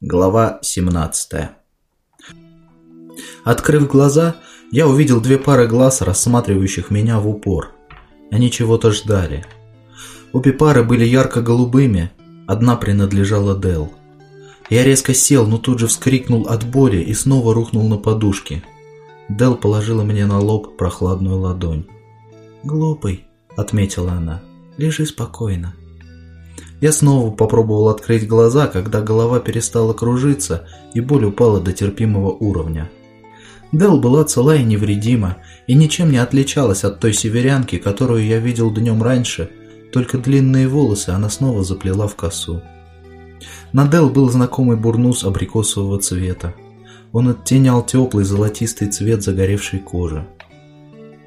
Глава 17 Открыв глаза, я увидел две пары глаз, рассматривающих меня в упор. Они чего-то ждали. Обе пары были ярко-голубыми, одна принадлежала Дел. Я резко сел, но тут же вскрикнул от боли и снова рухнул на подушки. Дел положила мне на лоб прохладную ладонь. «Глупый», — отметила она, — «лежи спокойно». Я снова попробовал открыть глаза, когда голова перестала кружиться и боль упала до терпимого уровня. Дел была цела и невредима, и ничем не отличалась от той северянки, которую я видел днем раньше, только длинные волосы она снова заплела в косу. На Дел был знакомый бурнус абрикосового цвета. Он оттенял теплый золотистый цвет загоревшей кожи.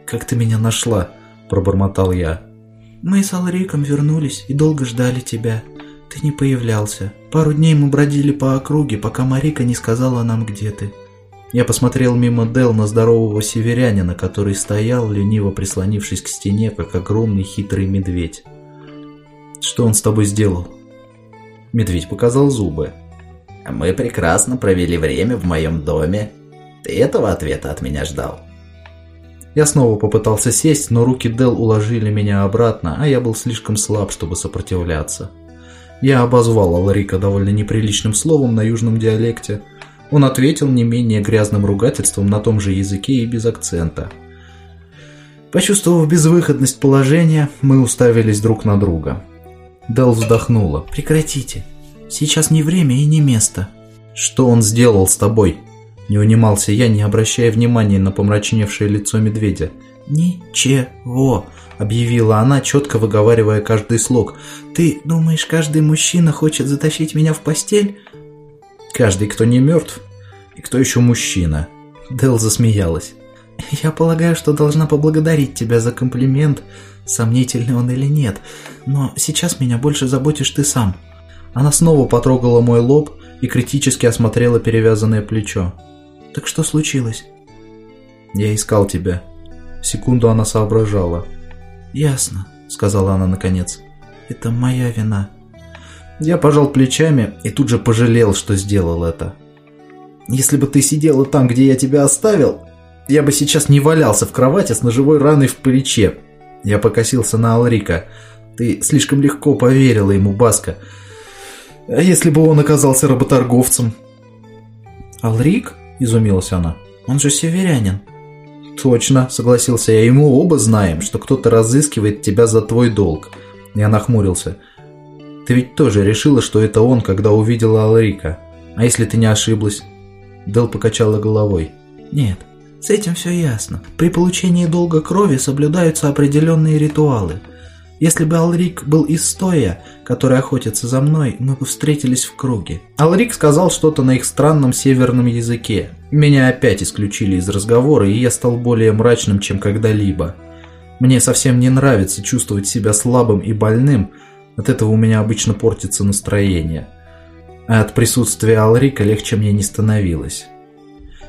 «Как ты меня нашла?» – пробормотал я. Мы с Алриком вернулись и долго ждали тебя. Ты не появлялся. Пару дней мы бродили по округе, пока Марика не сказала нам, где ты. Я посмотрел мимо Дел на здорового северянина, который стоял, лениво прислонившись к стене, как огромный хитрый медведь. Что он с тобой сделал? Медведь показал зубы. Мы прекрасно провели время в моем доме. Ты этого ответа от меня ждал? Я снова попытался сесть, но руки Дел уложили меня обратно, а я был слишком слаб, чтобы сопротивляться. Я обозвал Аларика довольно неприличным словом на южном диалекте. Он ответил не менее грязным ругательством на том же языке и без акцента. Почувствовав безвыходность положения, мы уставились друг на друга. Дел вздохнула. «Прекратите. Сейчас не время и не место». «Что он сделал с тобой?» Не унимался я, не обращая внимания на помрачневшее лицо медведя. «Ничего», — объявила она, четко выговаривая каждый слог. «Ты думаешь, каждый мужчина хочет затащить меня в постель?» «Каждый, кто не мертв, и кто еще мужчина». Дел засмеялась. «Я полагаю, что должна поблагодарить тебя за комплимент, сомнительный он или нет, но сейчас меня больше заботишь ты сам». Она снова потрогала мой лоб и критически осмотрела перевязанное плечо. Так что случилось? Я искал тебя. Секунду она соображала. Ясно, сказала она наконец. Это моя вина. Я пожал плечами и тут же пожалел, что сделал это. Если бы ты сидела там, где я тебя оставил, я бы сейчас не валялся в кровати с ножевой раной в плече. Я покосился на Алрика. Ты слишком легко поверила ему, Баска. А если бы он оказался работорговцем? Алрик? Изумилась она. «Он же северянин». «Точно», — согласился я, — «ему оба знаем, что кто-то разыскивает тебя за твой долг». Я нахмурился. «Ты ведь тоже решила, что это он, когда увидела Алрика. А если ты не ошиблась?» Дел покачала головой. «Нет, с этим все ясно. При получении долга крови соблюдаются определенные ритуалы. Если бы Алрик был из стоя, который охотится за мной, мы бы встретились в круге. Алрик сказал что-то на их странном северном языке. Меня опять исключили из разговора, и я стал более мрачным, чем когда-либо. Мне совсем не нравится чувствовать себя слабым и больным, от этого у меня обычно портится настроение. А от присутствия Алрика легче мне не становилось.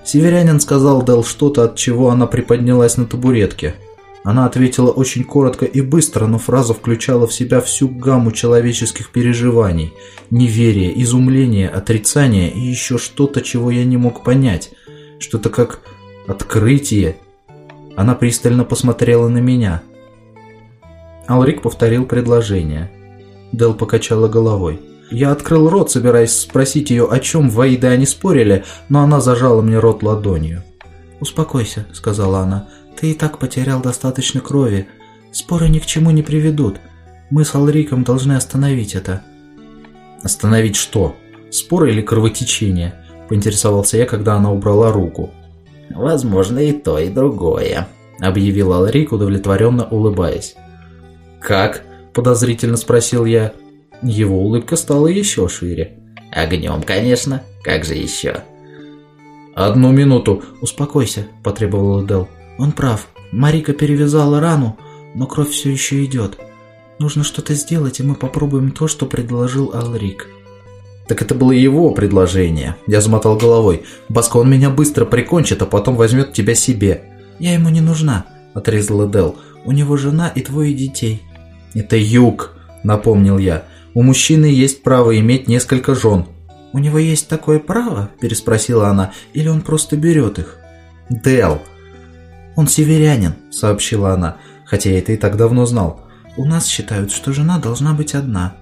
Северянин сказал Дел что-то, от чего она приподнялась на табуретке – она ответила очень коротко и быстро, но фраза включала в себя всю гамму человеческих переживаний. Неверие, изумление, отрицание и еще что-то, чего я не мог понять. Что-то как открытие. Она пристально посмотрела на меня. Алрик повторил предложение. Дел покачала головой. Я открыл рот, собираясь спросить ее, о чем в Аиде они спорили, но она зажала мне рот ладонью. «Успокойся», — сказала она. Ты и так потерял достаточно крови. Споры ни к чему не приведут. Мы с Алриком должны остановить это». «Остановить что? Споры или кровотечение?» – поинтересовался я, когда она убрала руку. «Возможно, и то, и другое», – объявил Алрик, удовлетворенно улыбаясь. «Как?» – подозрительно спросил я. Его улыбка стала еще шире. «Огнем, конечно. Как же еще?» «Одну минуту. Успокойся», – потребовала Дел. Он прав. Марика перевязала рану, но кровь все еще идет. Нужно что-то сделать, и мы попробуем то, что предложил Алрик. Так это было его предложение. Я замотал головой. Баско, он меня быстро прикончит, а потом возьмет тебя себе. Я ему не нужна, отрезала Дел. У него жена и двое детей. Это юг, напомнил я. У мужчины есть право иметь несколько жен. «У него есть такое право?» – переспросила она. «Или он просто берет их?» «Дел!» «Он северянин», – сообщила она, хотя я это и так давно знал. «У нас считают, что жена должна быть одна».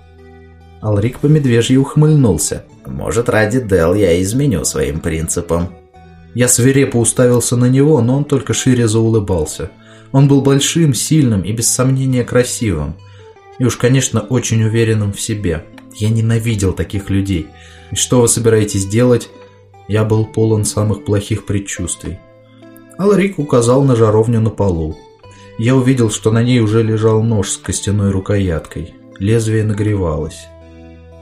Алрик по медвежьи ухмыльнулся. «Может, ради Дел я изменю своим принципам». Я свирепо уставился на него, но он только шире заулыбался. Он был большим, сильным и без сомнения красивым. И уж, конечно, очень уверенным в себе. Я ненавидел таких людей. И что вы собираетесь делать? Я был полон самых плохих предчувствий. Алрик указал на жаровню на полу. Я увидел, что на ней уже лежал нож с костяной рукояткой. Лезвие нагревалось.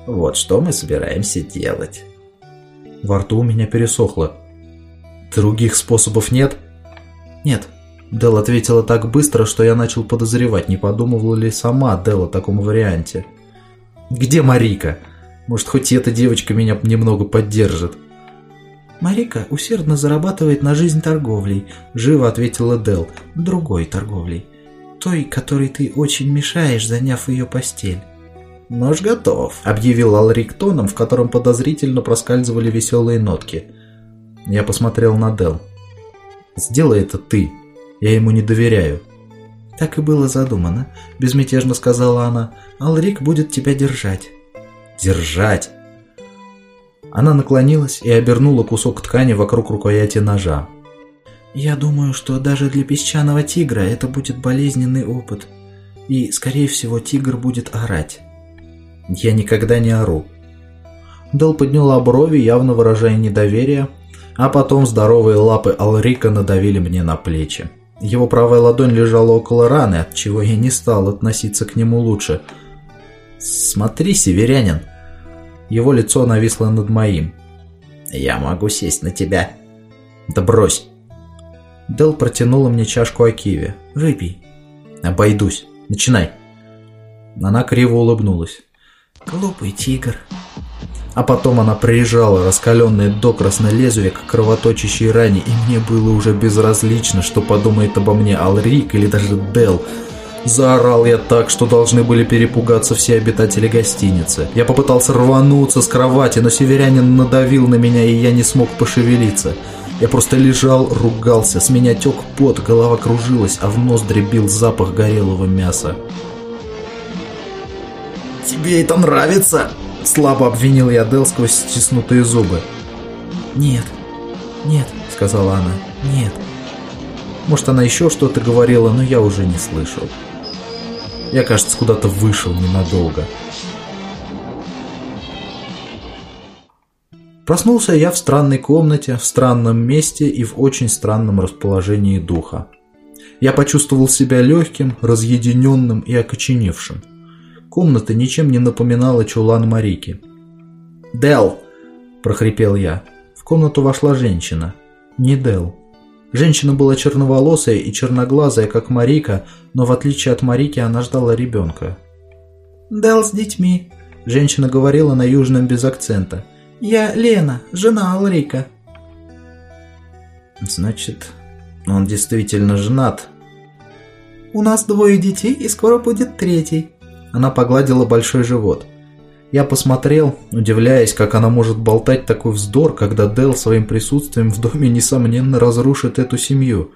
Вот что мы собираемся делать. Во рту у меня пересохло. Других способов нет? Нет. Дел ответила так быстро, что я начал подозревать, не подумывала ли сама Дел о таком варианте. Где Марика? Может, хоть эта девочка меня немного поддержит? Марика усердно зарабатывает на жизнь торговлей, живо ответила Дел. Другой торговлей. Той, которой ты очень мешаешь, заняв ее постель. «Нож готов», — объявил Алрик тоном, в котором подозрительно проскальзывали веселые нотки. Я посмотрел на Дел. «Сделай это ты. Я ему не доверяю». «Так и было задумано», — безмятежно сказала она. «Алрик будет тебя держать». «Держать?» Она наклонилась и обернула кусок ткани вокруг рукояти ножа. «Я думаю, что даже для песчаного тигра это будет болезненный опыт. И, скорее всего, тигр будет орать». Я никогда не ору. Дел подняла брови, явно выражая недоверие, а потом здоровые лапы Алрика надавили мне на плечи. Его правая ладонь лежала около раны, от чего я не стал относиться к нему лучше. «Смотри, северянин!» Его лицо нависло над моим. «Я могу сесть на тебя». «Да брось!» Дел протянула мне чашку Акиви. «Выпей». «Обойдусь. Начинай». Она криво улыбнулась. Глупый тигр. А потом она прижала раскаленное до лезвие к кровоточащей ране, и мне было уже безразлично, что подумает обо мне Алрик или даже Дел. Заорал я так, что должны были перепугаться все обитатели гостиницы. Я попытался рвануться с кровати, но северянин надавил на меня, и я не смог пошевелиться. Я просто лежал, ругался, с меня тек пот, голова кружилась, а в нос дребил запах горелого мяса. «Тебе это нравится?» Слабо обвинил я Дел сквозь стиснутые зубы. «Нет, нет», — сказала она, — «нет». Может, она еще что-то говорила, но я уже не слышал. Я, кажется, куда-то вышел ненадолго. Проснулся я в странной комнате, в странном месте и в очень странном расположении духа. Я почувствовал себя легким, разъединенным и окоченевшим. Комната ничем не напоминала чулан Марики. «Дел!» – прохрипел я. В комнату вошла женщина. Не Дел. Женщина была черноволосая и черноглазая, как Марика, но в отличие от Марики она ждала ребенка. «Дел с детьми», – женщина говорила на южном без акцента. «Я Лена, жена Алрика». «Значит, он действительно женат». «У нас двое детей, и скоро будет третий», она погладила большой живот. Я посмотрел, удивляясь, как она может болтать такой вздор, когда Дел своим присутствием в доме, несомненно, разрушит эту семью.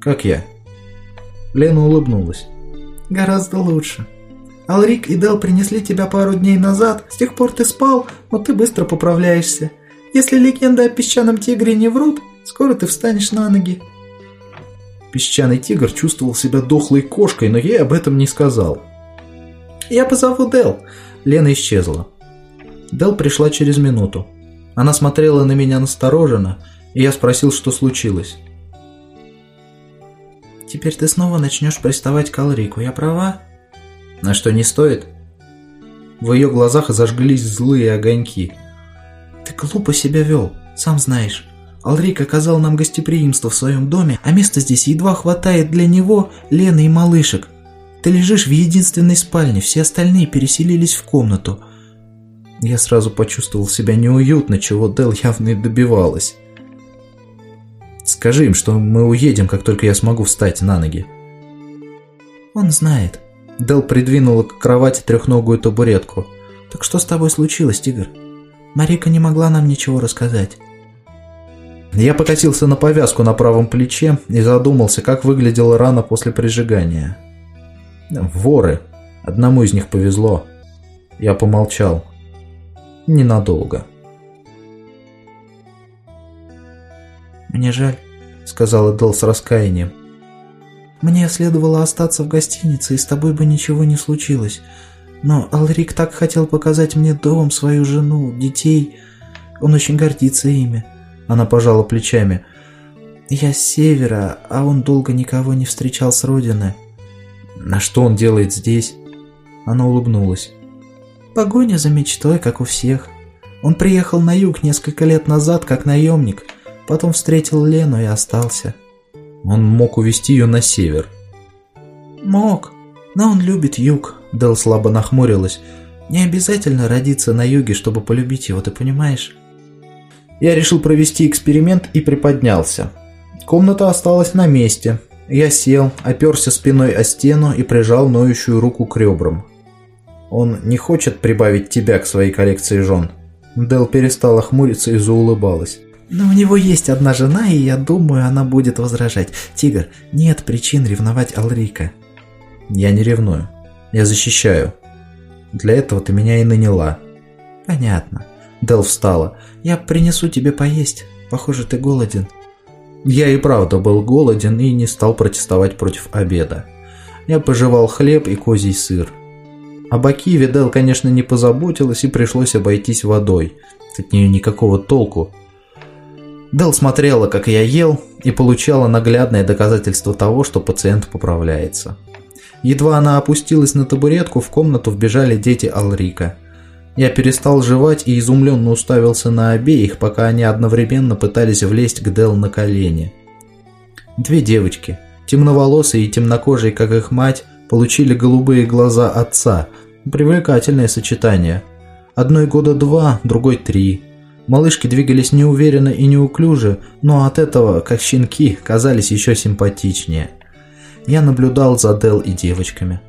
«Как я?» Лена улыбнулась. «Гораздо лучше. Алрик и Дел принесли тебя пару дней назад. С тех пор ты спал, но ты быстро поправляешься. Если легенды о песчаном тигре не врут, скоро ты встанешь на ноги». Песчаный тигр чувствовал себя дохлой кошкой, но ей об этом не сказал. «Я позову Дел. Лена исчезла. Дел пришла через минуту. Она смотрела на меня настороженно, и я спросил, что случилось. «Теперь ты снова начнешь приставать к Алрику, я права?» «На что не стоит?» В ее глазах зажглись злые огоньки. «Ты глупо себя вел, сам знаешь. Алрик оказал нам гостеприимство в своем доме, а места здесь едва хватает для него, Лены и малышек. Ты лежишь в единственной спальне, все остальные переселились в комнату. Я сразу почувствовал себя неуютно, чего Дел явно и добивалась. Скажи им, что мы уедем, как только я смогу встать на ноги. Он знает. Дел придвинула к кровати трехногую табуретку. Так что с тобой случилось, тигр? Марика не могла нам ничего рассказать. Я покатился на повязку на правом плече и задумался, как выглядела рана после прижигания. Воры. Одному из них повезло. Я помолчал. Ненадолго. «Мне жаль», — сказала Дел с раскаянием. «Мне следовало остаться в гостинице, и с тобой бы ничего не случилось. Но Алрик так хотел показать мне дом, свою жену, детей. Он очень гордится ими. Она пожала плечами. «Я с севера, а он долго никого не встречал с родины». «На что он делает здесь?» Она улыбнулась. «Погоня за мечтой, как у всех. Он приехал на юг несколько лет назад, как наемник, потом встретил Лену и остался». «Он мог увезти ее на север». «Мог, но он любит юг», — Дел слабо нахмурилась. «Не обязательно родиться на юге, чтобы полюбить его, ты понимаешь?» Я решил провести эксперимент и приподнялся. Комната осталась на месте. Я сел, оперся спиной о стену и прижал ноющую руку к ребрам. «Он не хочет прибавить тебя к своей коллекции жен?» Дел перестала хмуриться и заулыбалась. «Но у него есть одна жена, и я думаю, она будет возражать. Тигр, нет причин ревновать Алрика». «Я не ревную. Я защищаю. Для этого ты меня и наняла». «Понятно». Дел встала. «Я принесу тебе поесть. Похоже, ты голоден». Я и правда был голоден и не стал протестовать против обеда. Я пожевал хлеб и козий сыр. О Бакиве Дел, конечно, не позаботилась и пришлось обойтись водой. От нее никакого толку. Дел смотрела, как я ел, и получала наглядное доказательство того, что пациент поправляется. Едва она опустилась на табуретку, в комнату вбежали дети Алрика. Я перестал жевать и изумленно уставился на обеих, пока они одновременно пытались влезть к Дел на колени. Две девочки, темноволосые и темнокожие, как их мать, получили голубые глаза отца. Привлекательное сочетание. Одной года два, другой три. Малышки двигались неуверенно и неуклюже, но от этого, как щенки, казались еще симпатичнее. Я наблюдал за Дел и девочками.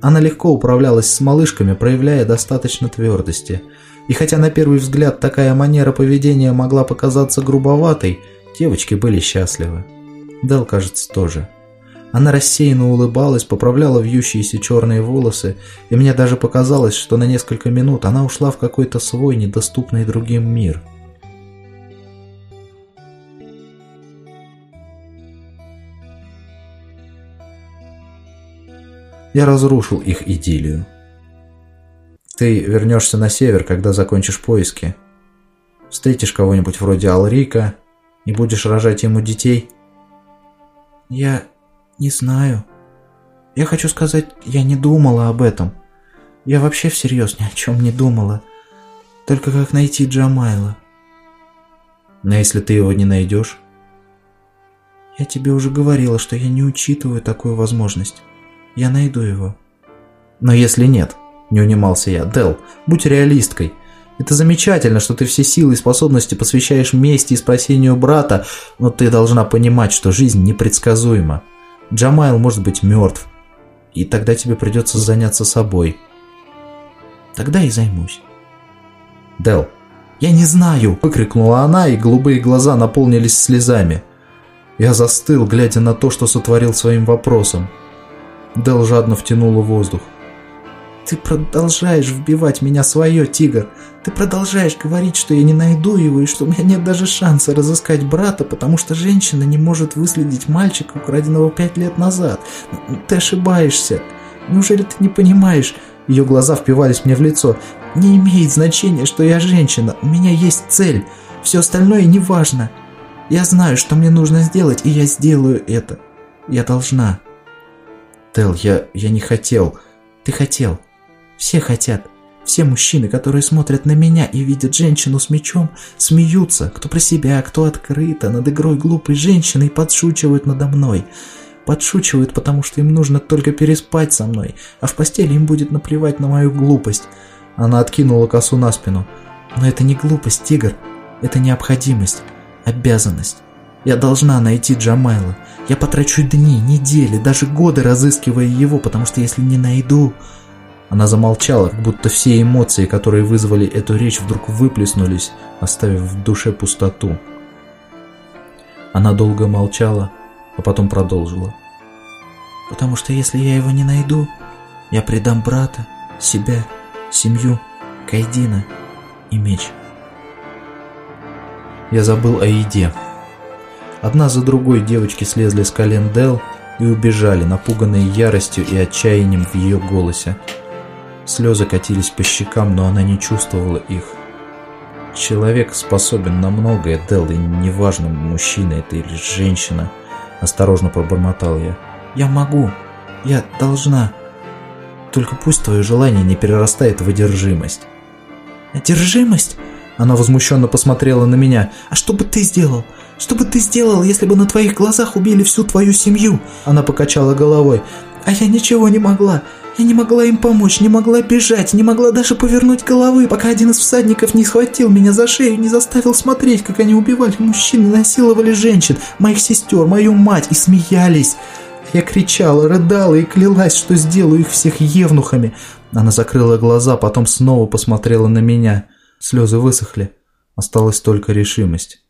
Она легко управлялась с малышками, проявляя достаточно твердости. И хотя на первый взгляд такая манера поведения могла показаться грубоватой, девочки были счастливы. Дел, кажется, тоже. Она рассеянно улыбалась, поправляла вьющиеся черные волосы, и мне даже показалось, что на несколько минут она ушла в какой-то свой, недоступный другим мир – Я разрушил их идиллию. Ты вернешься на север, когда закончишь поиски. Встретишь кого-нибудь вроде Алрика и будешь рожать ему детей? Я не знаю. Я хочу сказать, я не думала об этом. Я вообще всерьез ни о чем не думала. Только как найти Джамайла. Но если ты его не найдешь? Я тебе уже говорила, что я не учитываю такую возможность. Я найду его. Но если нет, не унимался я, Дел, будь реалисткой. Это замечательно, что ты все силы и способности посвящаешь мести и спасению брата, но ты должна понимать, что жизнь непредсказуема. Джамайл может быть мертв, и тогда тебе придется заняться собой. Тогда и займусь. Дел, я не знаю, выкрикнула она, и голубые глаза наполнились слезами. Я застыл, глядя на то, что сотворил своим вопросом. Дел жадно втянула воздух. «Ты продолжаешь вбивать меня свое, тигр. Ты продолжаешь говорить, что я не найду его и что у меня нет даже шанса разыскать брата, потому что женщина не может выследить мальчика, украденного пять лет назад. Ты ошибаешься. Неужели ты не понимаешь?» Ее глаза впивались мне в лицо. «Не имеет значения, что я женщина. У меня есть цель. Все остальное не важно. Я знаю, что мне нужно сделать, и я сделаю это. Я должна». Тел, я, я не хотел. Ты хотел. Все хотят. Все мужчины, которые смотрят на меня и видят женщину с мечом, смеются, кто про себя, кто открыто, над игрой глупой женщины и подшучивают надо мной. Подшучивают, потому что им нужно только переспать со мной, а в постели им будет наплевать на мою глупость. Она откинула косу на спину. Но это не глупость, тигр. Это необходимость, обязанность. Я должна найти Джамайла. Я потрачу дни, недели, даже годы разыскивая его, потому что если не найду... Она замолчала, как будто все эмоции, которые вызвали эту речь, вдруг выплеснулись, оставив в душе пустоту. Она долго молчала, а потом продолжила. «Потому что если я его не найду, я предам брата, себя, семью, Кайдина и меч». Я забыл о еде. Одна за другой девочки слезли с колен Дел и убежали, напуганные яростью и отчаянием в ее голосе. Слезы катились по щекам, но она не чувствовала их. Человек способен на многое, Дел, и неважно, мужчина это или женщина. Осторожно пробормотал я. Я могу. Я должна. Только пусть твое желание не перерастает в одержимость. Одержимость? Она возмущенно посмотрела на меня. А что бы ты сделал? Что бы ты сделал, если бы на твоих глазах убили всю твою семью? Она покачала головой. А я ничего не могла. Я не могла им помочь, не могла бежать, не могла даже повернуть головы, пока один из всадников не схватил меня за шею и не заставил смотреть, как они убивали мужчин и насиловали женщин, моих сестер, мою мать, и смеялись. Я кричала, рыдала и клялась, что сделаю их всех евнухами. Она закрыла глаза, потом снова посмотрела на меня. Слезы высохли, осталась только решимость.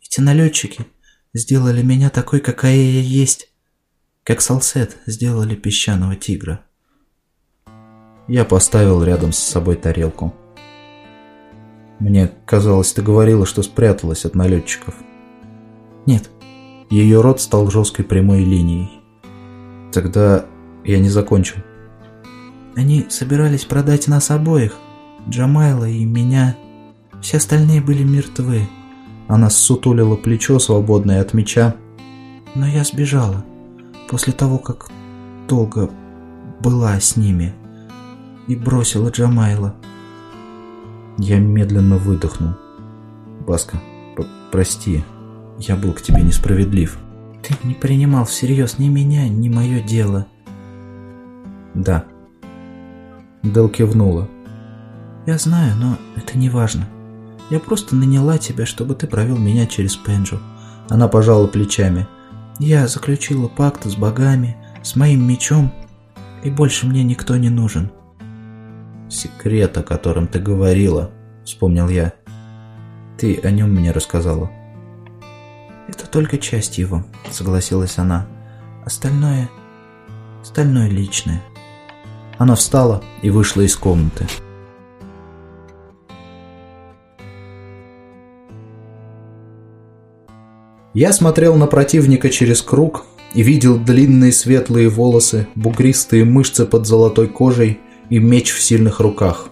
Эти налетчики сделали меня такой, какая я есть, как Салсет сделали песчаного тигра. Я поставил рядом с собой тарелку. Мне казалось, ты говорила, что спряталась от налетчиков. Нет. Ее рот стал жесткой прямой линией. Тогда я не закончил. Они собирались продать нас обоих, Джамайла и меня. Все остальные были мертвы. Она ссутулила плечо, свободное от меча. Но я сбежала. После того, как долго была с ними. И бросила Джамайла. Я медленно выдохнул. Баска, прости, я был к тебе несправедлив. Ты не принимал всерьез ни меня, ни мое дело. Да. Дел кивнула. Я знаю, но это не важно. Я просто наняла тебя, чтобы ты провел меня через Пенджу. Она пожала плечами. Я заключила пакт с богами, с моим мечом, и больше мне никто не нужен. Секрет, о котором ты говорила, вспомнил я. Ты о нем мне рассказала. Это только часть его, согласилась она. Остальное... Остальное личное. Она встала и вышла из комнаты. Я смотрел на противника через круг и видел длинные светлые волосы, бугристые мышцы под золотой кожей и меч в сильных руках.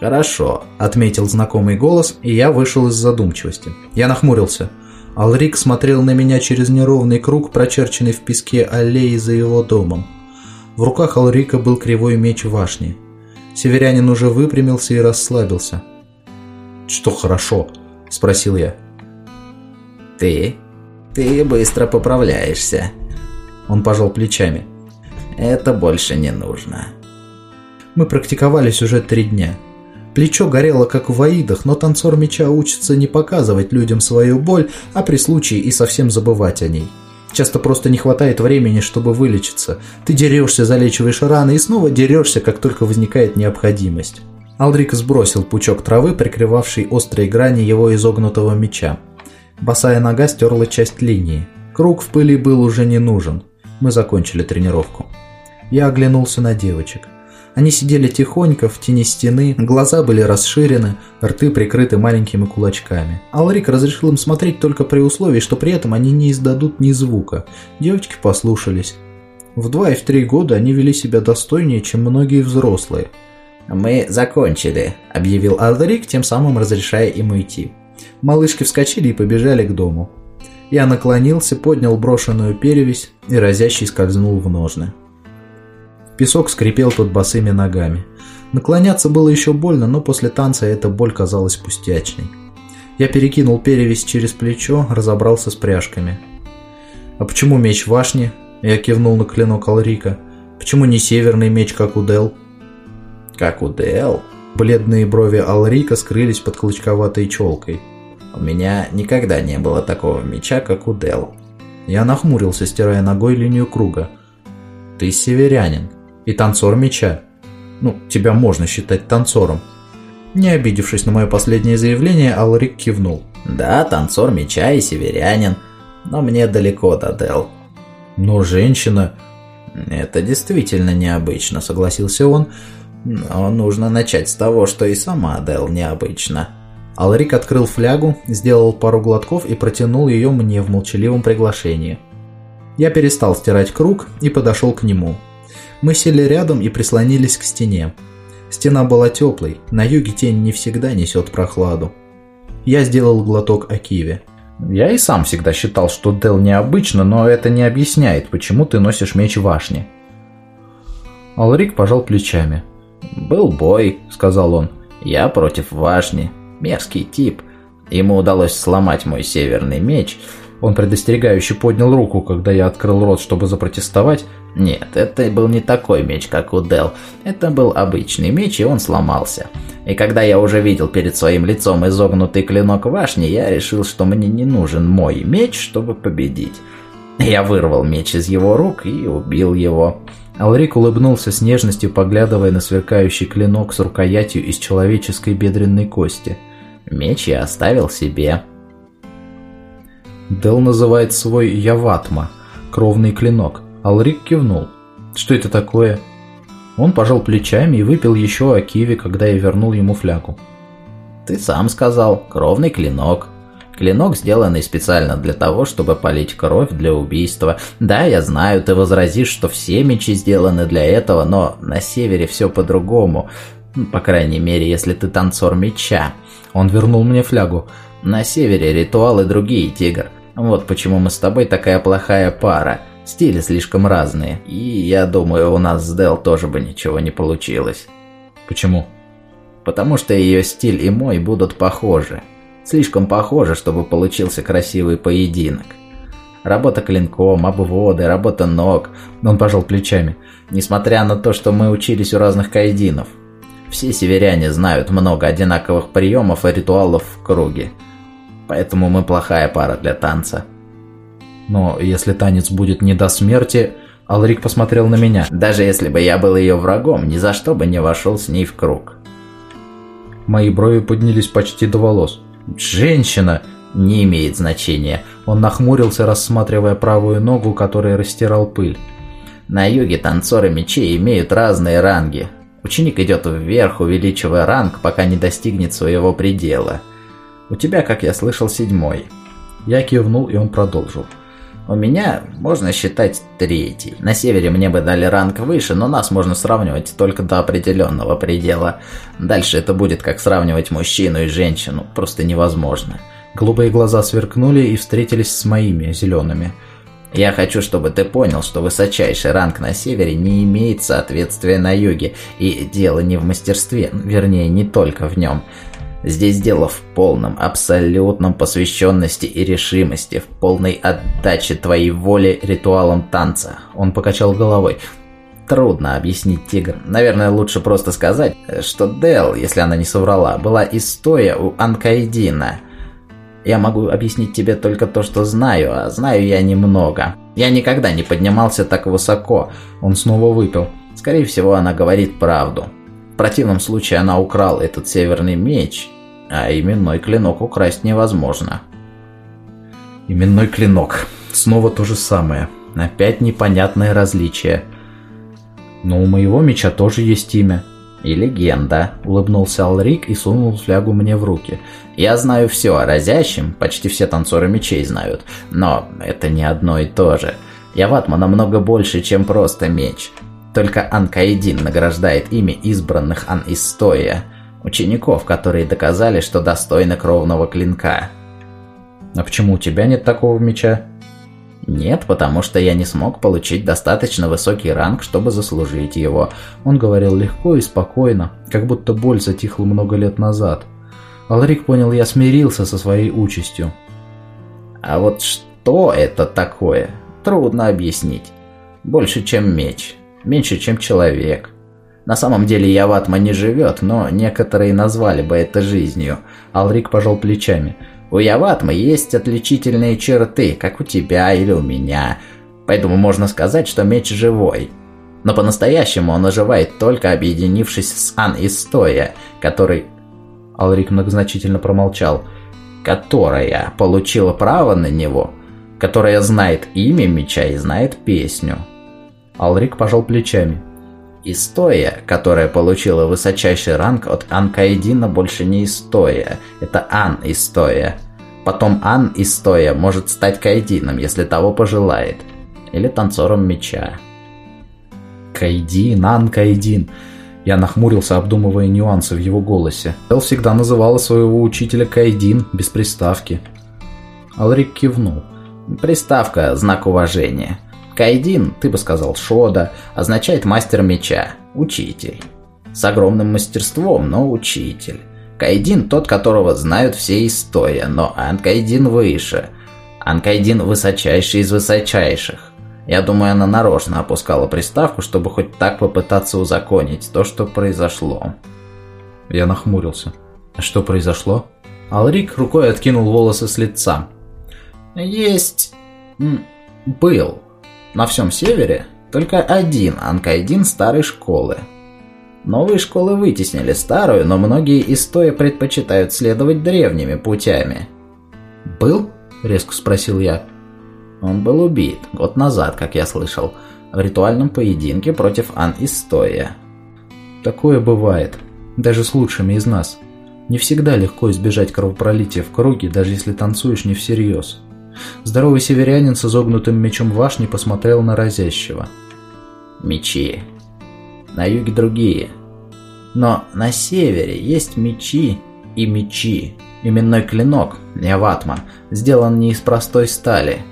«Хорошо», — отметил знакомый голос, и я вышел из задумчивости. Я нахмурился. Алрик смотрел на меня через неровный круг, прочерченный в песке аллеи за его домом. В руках Алрика был кривой меч Вашни. Северянин уже выпрямился и расслабился. «Что хорошо?» – спросил я. «Ты? Ты быстро поправляешься». Он пожал плечами. «Это больше не нужно». Мы практиковались уже три дня. Плечо горело, как в аидах, но танцор меча учится не показывать людям свою боль, а при случае и совсем забывать о ней. Часто просто не хватает времени, чтобы вылечиться. Ты дерешься, залечиваешь раны и снова дерешься, как только возникает необходимость. Алдрик сбросил пучок травы, прикрывавший острые грани его изогнутого меча. Босая нога стерла часть линии. Круг в пыли был уже не нужен. Мы закончили тренировку. Я оглянулся на девочек. Они сидели тихонько в тени стены, глаза были расширены, рты прикрыты маленькими кулачками. Алрик разрешил им смотреть только при условии, что при этом они не издадут ни звука. Девочки послушались. В два и в три года они вели себя достойнее, чем многие взрослые. «Мы закончили», – объявил Алрик, тем самым разрешая им уйти. Малышки вскочили и побежали к дому. Я наклонился, поднял брошенную перевязь и разящий скользнул в ножны. Песок скрипел под босыми ногами. Наклоняться было еще больно, но после танца эта боль казалась пустячной. Я перекинул перевязь через плечо, разобрался с пряжками. «А почему меч Вашни?» Я кивнул на клинок Алрика. «Почему не северный меч, как у Дел?» «Как у Дел?» Бледные брови Алрика скрылись под клочковатой челкой. У меня никогда не было такого меча, как у Дел. Я нахмурился, стирая ногой линию круга. Ты северянин. И танцор меча. Ну, тебя можно считать танцором. Не обидевшись на мое последнее заявление, Алрик кивнул. Да, танцор меча и северянин, но мне далеко до Дел. Но женщина... Это действительно необычно, согласился он, но нужно начать с того, что и сама Дел необычна. Алрик открыл флягу, сделал пару глотков и протянул ее мне в молчаливом приглашении. Я перестал стирать круг и подошел к нему. Мы сели рядом и прислонились к стене. Стена была теплой, на юге тень не всегда несет прохладу. Я сделал глоток Акиве. Я и сам всегда считал, что Дел необычно, но это не объясняет, почему ты носишь меч Вашни. Алрик пожал плечами. «Был бой», — сказал он. «Я против Вашни. Мерзкий тип. Ему удалось сломать мой северный меч. Он предостерегающе поднял руку, когда я открыл рот, чтобы запротестовать. Нет, это был не такой меч, как у Дел. Это был обычный меч, и он сломался. И когда я уже видел перед своим лицом изогнутый клинок Вашни, я решил, что мне не нужен мой меч, чтобы победить. Я вырвал меч из его рук и убил его. Алрик улыбнулся с нежностью, поглядывая на сверкающий клинок с рукоятью из человеческой бедренной кости – Меч я оставил себе. Дел называет свой Яватма, кровный клинок. Алрик кивнул. Что это такое? Он пожал плечами и выпил еще о киве, когда я вернул ему флягу. Ты сам сказал, кровный клинок. Клинок, сделанный специально для того, чтобы полить кровь для убийства. Да, я знаю, ты возразишь, что все мечи сделаны для этого, но на севере все по-другому. По крайней мере, если ты танцор меча. Он вернул мне флягу. На севере ритуалы другие, тигр. Вот почему мы с тобой такая плохая пара. Стили слишком разные. И я думаю, у нас с Дел тоже бы ничего не получилось. Почему? Потому что ее стиль и мой будут похожи. Слишком похожи, чтобы получился красивый поединок. Работа клинком, обводы, работа ног. Он пожал плечами. Несмотря на то, что мы учились у разных кайдинов. Все северяне знают много одинаковых приемов и ритуалов в круге. Поэтому мы плохая пара для танца. Но если танец будет не до смерти, Алрик посмотрел на меня. Даже если бы я был ее врагом, ни за что бы не вошел с ней в круг. Мои брови поднялись почти до волос. Женщина не имеет значения. Он нахмурился, рассматривая правую ногу, которая растирал пыль. На юге танцоры мечей имеют разные ранги. Ученик идет вверх, увеличивая ранг, пока не достигнет своего предела. У тебя, как я слышал, седьмой. Я кивнул, и он продолжил. У меня можно считать третий. На севере мне бы дали ранг выше, но нас можно сравнивать только до определенного предела. Дальше это будет как сравнивать мужчину и женщину. Просто невозможно. Голубые глаза сверкнули и встретились с моими, зелеными. Я хочу, чтобы ты понял, что высочайший ранг на севере не имеет соответствия на юге, и дело не в мастерстве, вернее, не только в нем. Здесь дело в полном, абсолютном посвященности и решимости, в полной отдаче твоей воли ритуалам танца. Он покачал головой. Трудно объяснить Тигр. Наверное, лучше просто сказать, что Дел, если она не соврала, была из стоя у Анкайдина – я могу объяснить тебе только то, что знаю, а знаю я немного. Я никогда не поднимался так высоко. Он снова выпил. Скорее всего, она говорит правду. В противном случае она украла этот северный меч, а именной клинок украсть невозможно. Именной клинок. Снова то же самое. Опять непонятное различие. Но у моего меча тоже есть имя. «И легенда», — улыбнулся Алрик и сунул флягу мне в руки. «Я знаю все о разящем, почти все танцоры мечей знают, но это не одно и то же. Яватма намного больше, чем просто меч. Только Анкаидин награждает ими избранных Ан-Истоя, учеников, которые доказали, что достойны кровного клинка». «А почему у тебя нет такого меча?» Нет, потому что я не смог получить достаточно высокий ранг, чтобы заслужить его. Он говорил легко и спокойно, как будто боль затихла много лет назад. Алрик понял, я смирился со своей участью. А вот что это такое? Трудно объяснить. Больше, чем меч. Меньше, чем человек. На самом деле Яватма не живет, но некоторые назвали бы это жизнью. Алрик пожал плечами. У Яватмы есть отличительные черты, как у тебя или у меня. Поэтому можно сказать, что меч живой. Но по-настоящему он оживает только объединившись с Ан Истоя, который... Алрик многозначительно промолчал. Которая получила право на него, которая знает имя меча и знает песню. Алрик пожал плечами. Истоя, которая получила высочайший ранг от Анкаидина, больше не Истоя. Это Ан Истоя. Потом Ан Истоя может стать Кайдином, если того пожелает. Или танцором меча. Кайдин, Ан Кайдин. Я нахмурился, обдумывая нюансы в его голосе. Эл всегда называла своего учителя Кайдин, без приставки. Алрик кивнул. Приставка – знак уважения. Кайдин, ты бы сказал Шода, означает мастер меча, учитель. С огромным мастерством, но учитель. Кайдин тот, которого знают все истории, но Анкайдин выше. Анкайдин высочайший из высочайших. Я думаю, она нарочно опускала приставку, чтобы хоть так попытаться узаконить то, что произошло. Я нахмурился. Что произошло? Алрик рукой откинул волосы с лица. Есть... был на всем севере только один Анкайдин старой школы. Новые школы вытеснили старую, но многие из стоя предпочитают следовать древними путями. «Был?» – резко спросил я. Он был убит год назад, как я слышал, в ритуальном поединке против Ан Истоя. Такое бывает, даже с лучшими из нас. Не всегда легко избежать кровопролития в круге, даже если танцуешь не всерьез. Здоровый северянин с изогнутым мечом вашни посмотрел на разящего. Мечи. На юге другие. Но на севере есть мечи и мечи. Именной клинок, Неватман, сделан не из простой стали.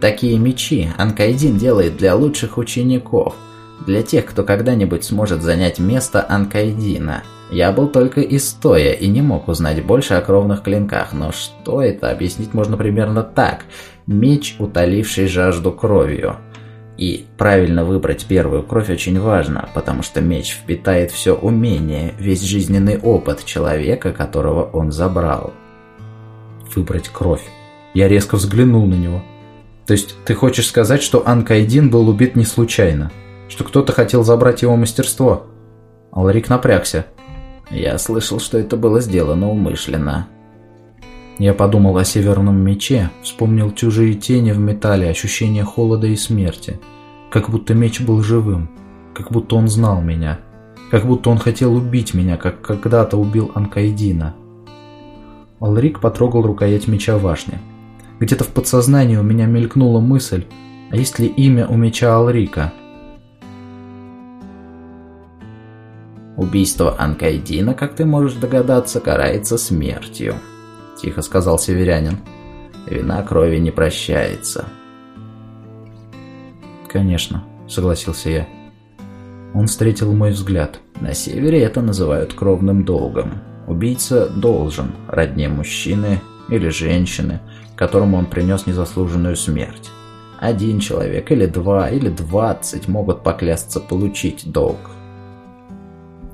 Такие мечи Анкайдин делает для лучших учеников, для тех, кто когда-нибудь сможет занять место Анкайдина – я был только из стоя и не мог узнать больше о кровных клинках, но что это, объяснить можно примерно так. Меч, утоливший жажду кровью. И правильно выбрать первую кровь очень важно, потому что меч впитает все умение, весь жизненный опыт человека, которого он забрал. Выбрать кровь. Я резко взглянул на него. То есть ты хочешь сказать, что Анкайдин был убит не случайно? Что кто-то хотел забрать его мастерство? Алрик напрягся. Я слышал, что это было сделано умышленно. Я подумал о северном мече, вспомнил чужие тени в металле, ощущение холода и смерти. Как будто меч был живым, как будто он знал меня, как будто он хотел убить меня, как когда-то убил Анкайдина. Алрик потрогал рукоять меча Вашни. Где-то в подсознании у меня мелькнула мысль, а есть ли имя у меча Алрика – Убийство Анкайдина, как ты можешь догадаться, карается смертью», – тихо сказал северянин. «Вина крови не прощается». «Конечно», – согласился я. Он встретил мой взгляд. «На севере это называют кровным долгом. Убийца должен родне мужчины или женщины, которому он принес незаслуженную смерть. Один человек или два или двадцать могут поклясться получить долг.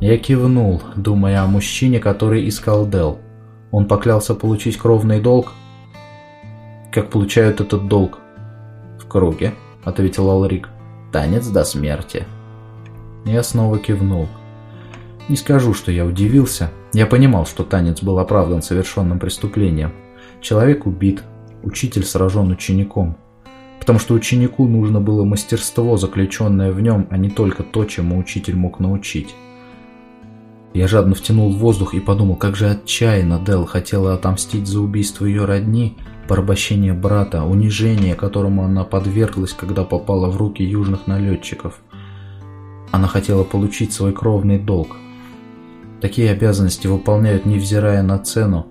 Я кивнул, думая о мужчине, который искал Дел. Он поклялся получить кровный долг. Как получают этот долг? В круге, ответил Алрик. Танец до смерти. Я снова кивнул. Не скажу, что я удивился. Я понимал, что танец был оправдан совершенным преступлением. Человек убит, учитель сражен учеником. Потому что ученику нужно было мастерство, заключенное в нем, а не только то, чему учитель мог научить. Я жадно втянул воздух и подумал, как же отчаянно Дел хотела отомстить за убийство ее родни, порабощение брата, унижение, которому она подверглась, когда попала в руки южных налетчиков. Она хотела получить свой кровный долг. Такие обязанности выполняют, невзирая на цену.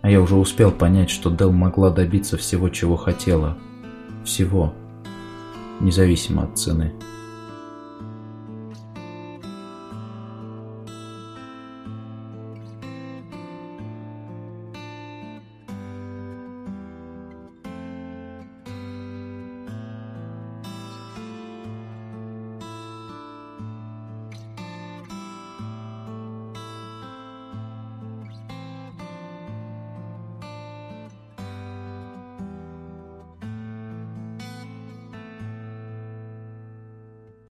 А я уже успел понять, что Дел могла добиться всего, чего хотела. Всего. Независимо от цены.